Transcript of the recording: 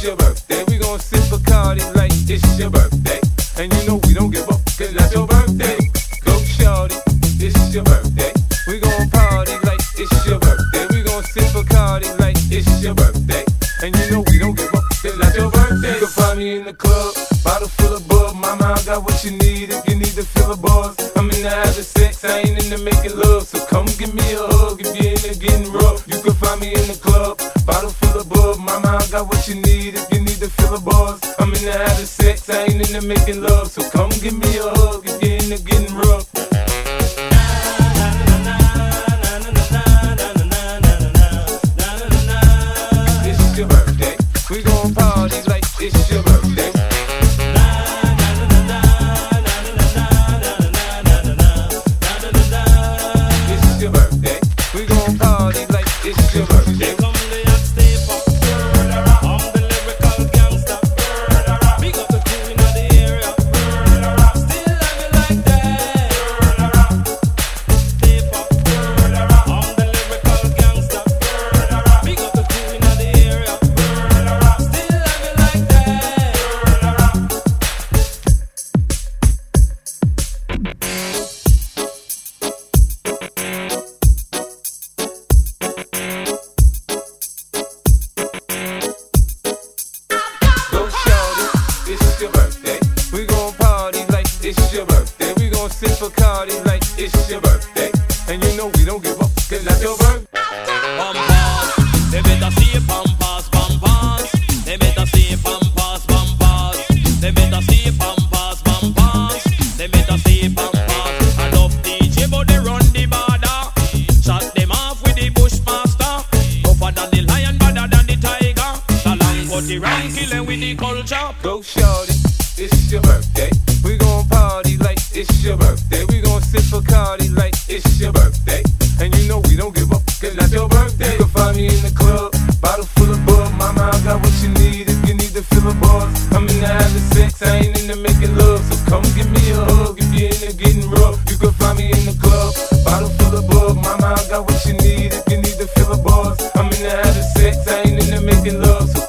it's your birthday. We gon' sip Bacardi like it's your birthday. And you know we don't give up, cause that's your birthday. Go shorty, it's your birthday. We gon' party like it's your birthday. We gon' sip Bacardi like it's your birthday. And you know we don't give up, cause that's your birthday. You can find me in the club, bottle full of bub. Mama, I got what you need if you need to fill a buzz. I'm in the having sex, I ain't into making love. So come give me a hug if you're into getting rough. You can find me in the club, bottle. Mama, I got what you need if you need to fill a buzz. I'm into having sex, I ain't into making love. So come give me a hug if you're into getting rough. Your birthday. We gon' party like it's your birthday. It's your birthday. We gon' party like it's your birthday. Birthday. We gon' sip like it's your birthday. And you know we don't give up, cause that's your birthday. They better see. They better see. They better see. I love DJ, but they run the border. Shut them off with the bushmaster. Tougher than the lion, than the tiger. The with the. Go shorty, it's your birthday it's your birthday. We gon' sip Bacardi like it's your birthday. And you know we don't give up, cause not your birthday. You can find me in the club, bottle full of bug. Mama, I got what you need if you need to fill a buzz. I'm in the having sex, I ain't into making love. So come give me a hug if you're into getting rough. You can find me in the club, bottle full of bug. Mama, I got what you need if you need to fill a buzz. I'm in the having sex, I ain't into making love. So